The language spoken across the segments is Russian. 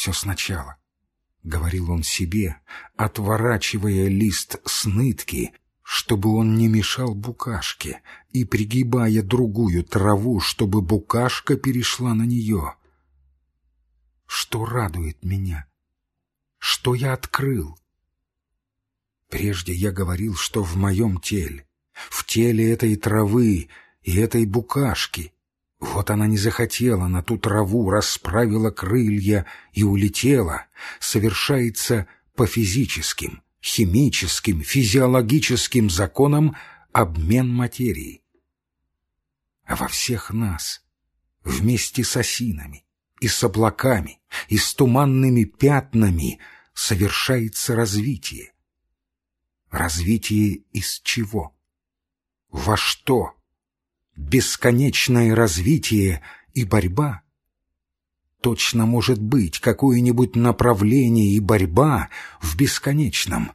Все сначала, — говорил он себе, отворачивая лист с нытки, чтобы он не мешал букашке, и пригибая другую траву, чтобы букашка перешла на нее. Что радует меня? Что я открыл? Прежде я говорил, что в моем теле, в теле этой травы и этой букашки — вот она не захотела на ту траву, расправила крылья и улетела, совершается по физическим, химическим, физиологическим законам обмен материи. А во всех нас, вместе с осинами, и с облаками, и с туманными пятнами совершается развитие. Развитие из чего? Во что? Бесконечное развитие и борьба. Точно может быть какое-нибудь направление и борьба в бесконечном.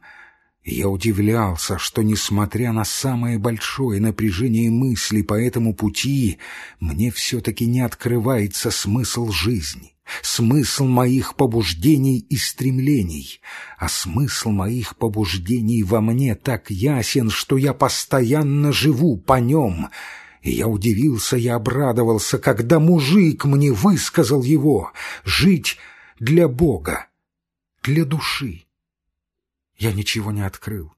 Я удивлялся, что, несмотря на самое большое напряжение мысли по этому пути, мне все-таки не открывается смысл жизни, смысл моих побуждений и стремлений, а смысл моих побуждений во мне так ясен, что я постоянно живу по нем — и я удивился и обрадовался, когда мужик мне высказал его «жить для Бога, для души». Я ничего не открыл.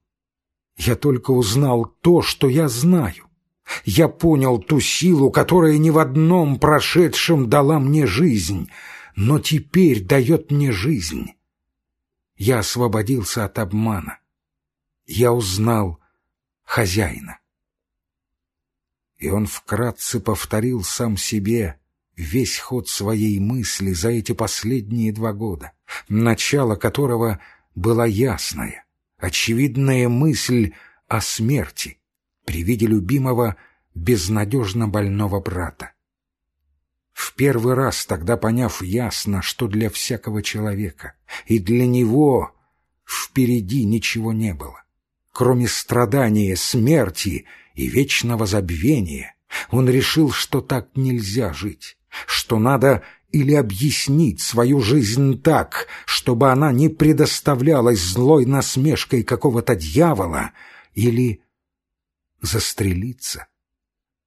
Я только узнал то, что я знаю. Я понял ту силу, которая ни в одном прошедшем дала мне жизнь, но теперь дает мне жизнь. Я освободился от обмана. Я узнал хозяина. И он вкратце повторил сам себе весь ход своей мысли за эти последние два года, начало которого была ясная, очевидная мысль о смерти при виде любимого безнадежно больного брата. В первый раз тогда поняв ясно, что для всякого человека и для него впереди ничего не было, кроме страдания, смерти и вечного забвения, он решил, что так нельзя жить, что надо или объяснить свою жизнь так, чтобы она не предоставлялась злой насмешкой какого-то дьявола, или застрелиться.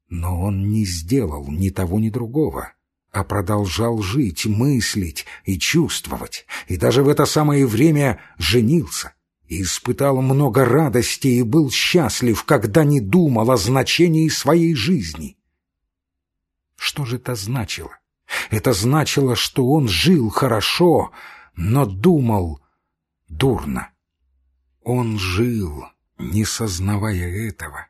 Но он не сделал ни того, ни другого, а продолжал жить, мыслить и чувствовать, и даже в это самое время женился — испытал много радости и был счастлив, когда не думал о значении своей жизни. Что же это значило? Это значило, что он жил хорошо, но думал дурно. Он жил, не сознавая этого,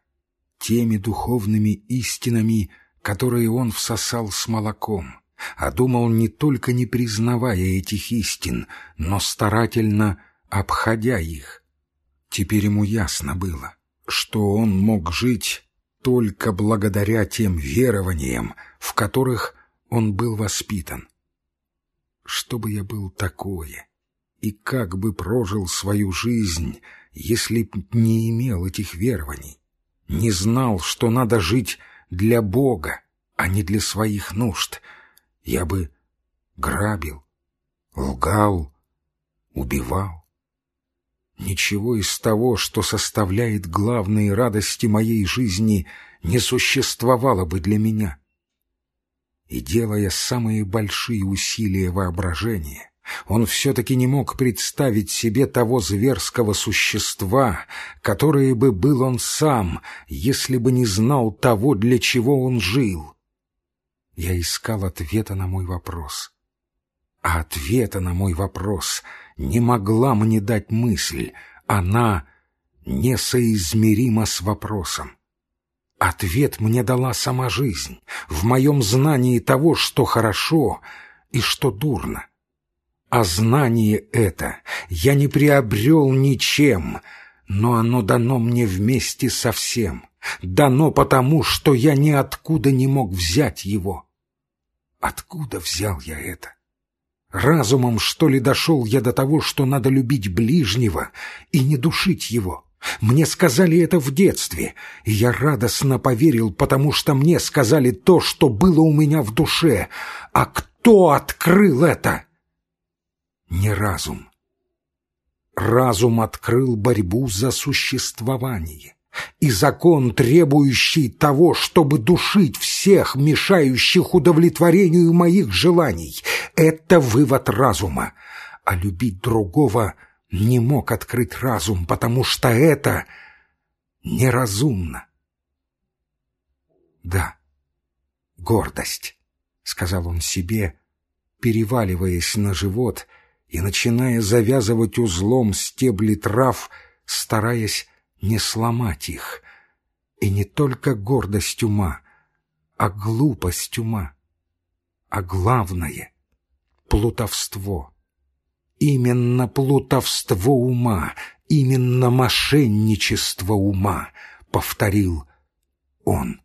теми духовными истинами, которые он всосал с молоком, а думал не только не признавая этих истин, но старательно обходя их. Теперь ему ясно было, что он мог жить только благодаря тем верованиям, в которых он был воспитан. Что бы я был такое, и как бы прожил свою жизнь, если б не имел этих верований, не знал, что надо жить для Бога, а не для своих нужд, я бы грабил, лгал, убивал. Ничего из того, что составляет главные радости моей жизни, не существовало бы для меня. И делая самые большие усилия воображения, он все-таки не мог представить себе того зверского существа, которое бы был он сам, если бы не знал того, для чего он жил. Я искал ответа на мой вопрос. А ответа на мой вопрос — не могла мне дать мысль, она несоизмерима с вопросом. Ответ мне дала сама жизнь, в моем знании того, что хорошо и что дурно. А знание это я не приобрел ничем, но оно дано мне вместе со всем, дано потому, что я ниоткуда не мог взять его. Откуда взял я это? Разумом, что ли, дошел я до того, что надо любить ближнего и не душить его. Мне сказали это в детстве, и я радостно поверил, потому что мне сказали то, что было у меня в душе. А кто открыл это? не разум. Разум открыл борьбу за существование и закон, требующий того, чтобы душить всех, мешающих удовлетворению моих желаний. Это вывод разума. А любить другого не мог открыть разум, потому что это неразумно. Да, гордость, — сказал он себе, переваливаясь на живот и начиная завязывать узлом стебли трав, стараясь не сломать их. И не только гордость ума, а глупость ума, а главное — плутовство. Именно плутовство ума, именно мошенничество ума, — повторил он.